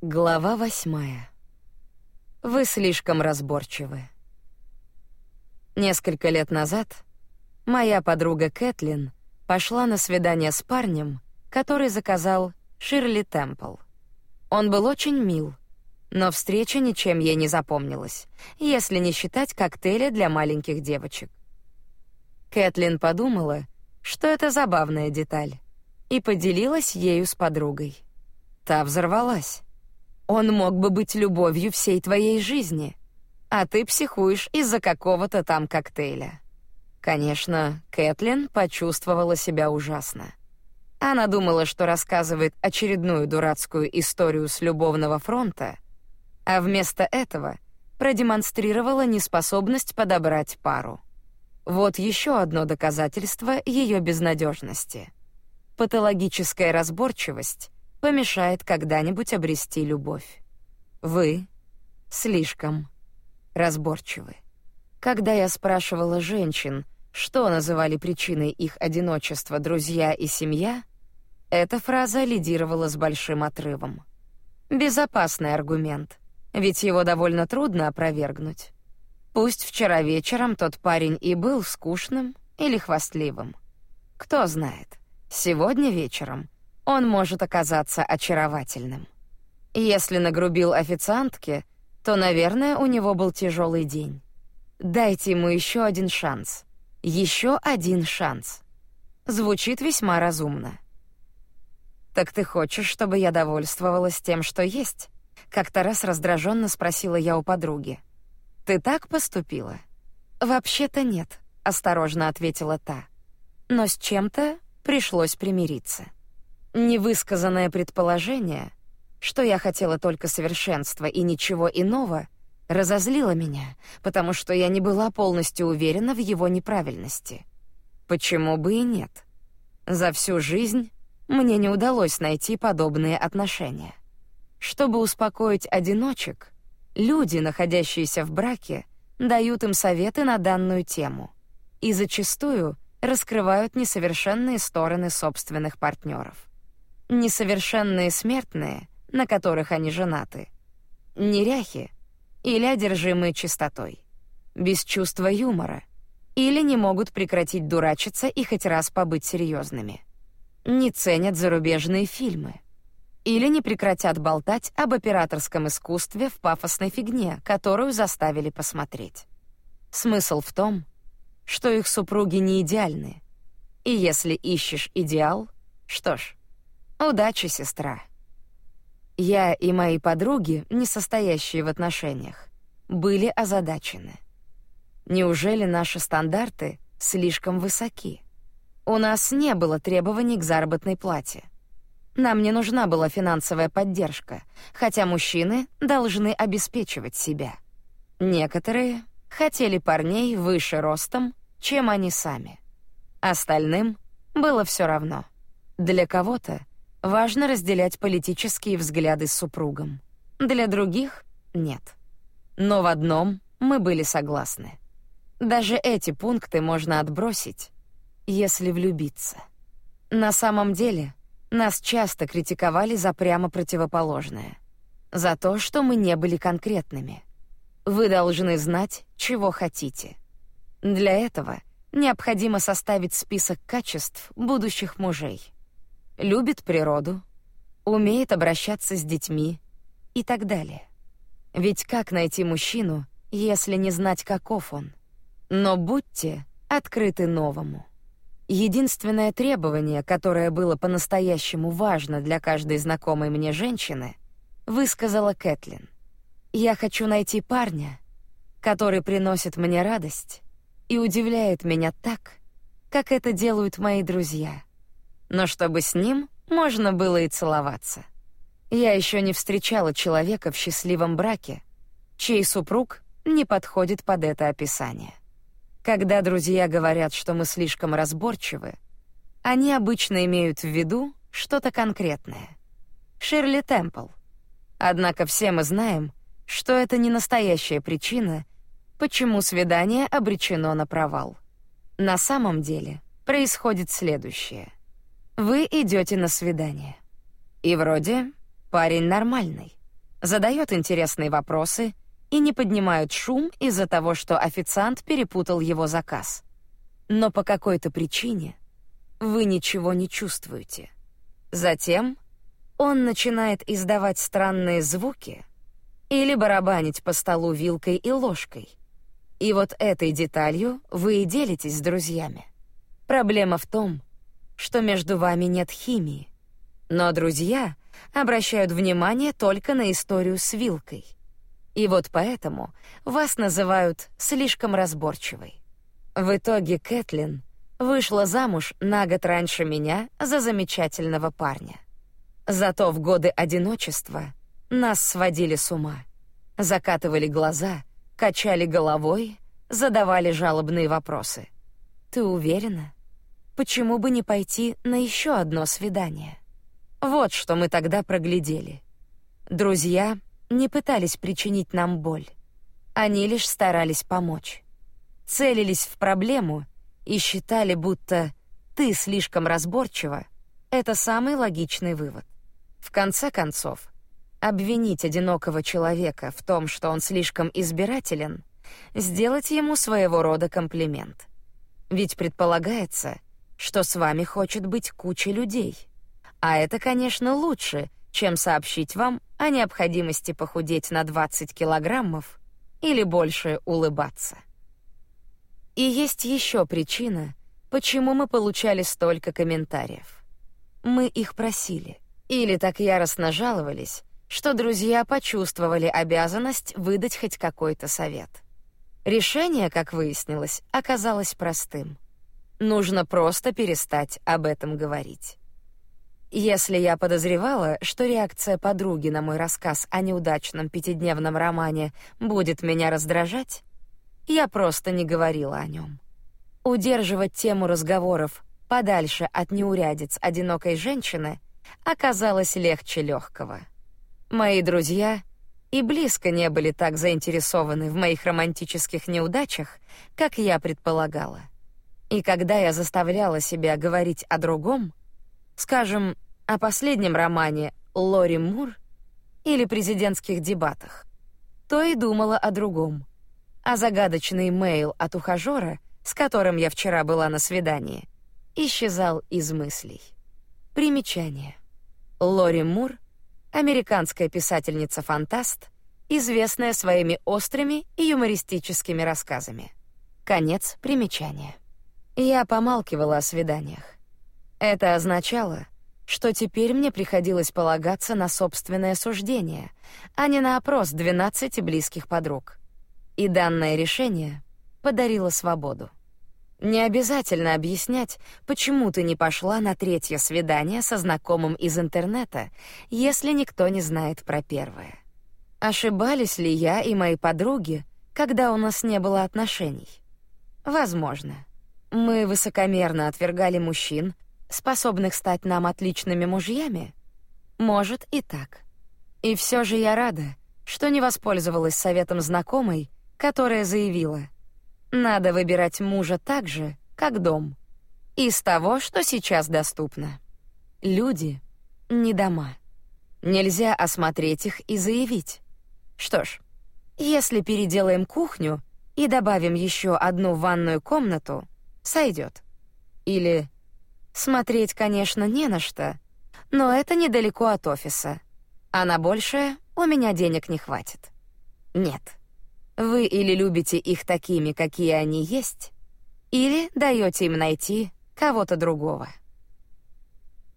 Глава восьмая. Вы слишком разборчивы. Несколько лет назад моя подруга Кэтлин пошла на свидание с парнем, который заказал Ширли Темпл. Он был очень мил, но встреча ничем ей не запомнилась, если не считать коктейля для маленьких девочек. Кэтлин подумала, что это забавная деталь, и поделилась ею с подругой. Та взорвалась. Он мог бы быть любовью всей твоей жизни, а ты психуешь из-за какого-то там коктейля. Конечно, Кэтлин почувствовала себя ужасно. Она думала, что рассказывает очередную дурацкую историю с любовного фронта, а вместо этого продемонстрировала неспособность подобрать пару. Вот еще одно доказательство ее безнадежности. Патологическая разборчивость помешает когда-нибудь обрести любовь. Вы слишком разборчивы. Когда я спрашивала женщин, что называли причиной их одиночества друзья и семья, эта фраза лидировала с большим отрывом. Безопасный аргумент, ведь его довольно трудно опровергнуть. Пусть вчера вечером тот парень и был скучным или хвастливым. Кто знает, сегодня вечером он может оказаться очаровательным. Если нагрубил официантке, то, наверное, у него был тяжелый день. Дайте ему еще один шанс. Еще один шанс. Звучит весьма разумно. Так ты хочешь, чтобы я довольствовалась тем, что есть? Как-то раз раздраженно спросила я у подруги. Ты так поступила? Вообще-то нет, осторожно ответила та. Но с чем-то пришлось примириться. Невысказанное предположение, что я хотела только совершенства и ничего иного, разозлило меня, потому что я не была полностью уверена в его неправильности. Почему бы и нет? За всю жизнь мне не удалось найти подобные отношения. Чтобы успокоить одиночек, люди, находящиеся в браке, дают им советы на данную тему и зачастую раскрывают несовершенные стороны собственных партнеров несовершенные смертные, на которых они женаты, неряхи или одержимые чистотой, без чувства юмора. Или не могут прекратить дурачиться и хоть раз побыть серьезными, не ценят зарубежные фильмы. Или не прекратят болтать об операторском искусстве в пафосной фигне, которую заставили посмотреть. Смысл в том, что их супруги не идеальны, и если ищешь идеал, что ж, Удачи, сестра. Я и мои подруги, не состоящие в отношениях, были озадачены. Неужели наши стандарты слишком высоки? У нас не было требований к заработной плате. Нам не нужна была финансовая поддержка, хотя мужчины должны обеспечивать себя. Некоторые хотели парней выше ростом, чем они сами. Остальным было все равно. Для кого-то Важно разделять политические взгляды с супругом. Для других — нет. Но в одном мы были согласны. Даже эти пункты можно отбросить, если влюбиться. На самом деле, нас часто критиковали за прямо противоположное. За то, что мы не были конкретными. Вы должны знать, чего хотите. Для этого необходимо составить список качеств будущих мужей любит природу, умеет обращаться с детьми и так далее. Ведь как найти мужчину, если не знать, каков он? Но будьте открыты новому. Единственное требование, которое было по-настоящему важно для каждой знакомой мне женщины, высказала Кэтлин. Я хочу найти парня, который приносит мне радость и удивляет меня так, как это делают мои друзья но чтобы с ним можно было и целоваться. Я еще не встречала человека в счастливом браке, чей супруг не подходит под это описание. Когда друзья говорят, что мы слишком разборчивы, они обычно имеют в виду что-то конкретное. Ширли Темпл. Однако все мы знаем, что это не настоящая причина, почему свидание обречено на провал. На самом деле происходит следующее. Вы идете на свидание. И вроде парень нормальный. задает интересные вопросы и не поднимают шум из-за того, что официант перепутал его заказ. Но по какой-то причине вы ничего не чувствуете. Затем он начинает издавать странные звуки или барабанить по столу вилкой и ложкой. И вот этой деталью вы и делитесь с друзьями. Проблема в том, что между вами нет химии. Но друзья обращают внимание только на историю с вилкой. И вот поэтому вас называют слишком разборчивой. В итоге Кэтлин вышла замуж на год раньше меня за замечательного парня. Зато в годы одиночества нас сводили с ума. Закатывали глаза, качали головой, задавали жалобные вопросы. Ты уверена? Почему бы не пойти на еще одно свидание? Вот что мы тогда проглядели. Друзья не пытались причинить нам боль. Они лишь старались помочь. Целились в проблему и считали, будто ты слишком разборчива. Это самый логичный вывод. В конце концов, обвинить одинокого человека в том, что он слишком избирателен, сделать ему своего рода комплимент. Ведь предполагается, что с вами хочет быть куча людей. А это, конечно, лучше, чем сообщить вам о необходимости похудеть на 20 килограммов или больше улыбаться. И есть еще причина, почему мы получали столько комментариев. Мы их просили или так яростно жаловались, что друзья почувствовали обязанность выдать хоть какой-то совет. Решение, как выяснилось, оказалось простым. Нужно просто перестать об этом говорить. Если я подозревала, что реакция подруги на мой рассказ о неудачном пятидневном романе будет меня раздражать, я просто не говорила о нем. Удерживать тему разговоров подальше от неурядиц одинокой женщины оказалось легче легкого. Мои друзья и близко не были так заинтересованы в моих романтических неудачах, как я предполагала. И когда я заставляла себя говорить о другом, Скажем, о последнем романе Лори Мур или президентских дебатах. То и думала о другом. А загадочный мейл от ухажера, с которым я вчера была на свидании, исчезал из мыслей. Примечание. Лори Мур — американская писательница-фантаст, известная своими острыми и юмористическими рассказами. Конец примечания. Я помалкивала о свиданиях. Это означало, что теперь мне приходилось полагаться на собственное суждение, а не на опрос 12 близких подруг. И данное решение подарило свободу. Не обязательно объяснять, почему ты не пошла на третье свидание со знакомым из интернета, если никто не знает про первое. Ошибались ли я и мои подруги, когда у нас не было отношений? Возможно. Мы высокомерно отвергали мужчин, способных стать нам отличными мужьями? Может и так. И все же я рада, что не воспользовалась советом знакомой, которая заявила: надо выбирать мужа так же, как дом, из того, что сейчас доступно. Люди не дома. Нельзя осмотреть их и заявить: что ж, если переделаем кухню и добавим еще одну ванную комнату, сойдет. Или Смотреть, конечно, не на что, но это недалеко от офиса. А на большее у меня денег не хватит. Нет. Вы или любите их такими, какие они есть, или даете им найти кого-то другого.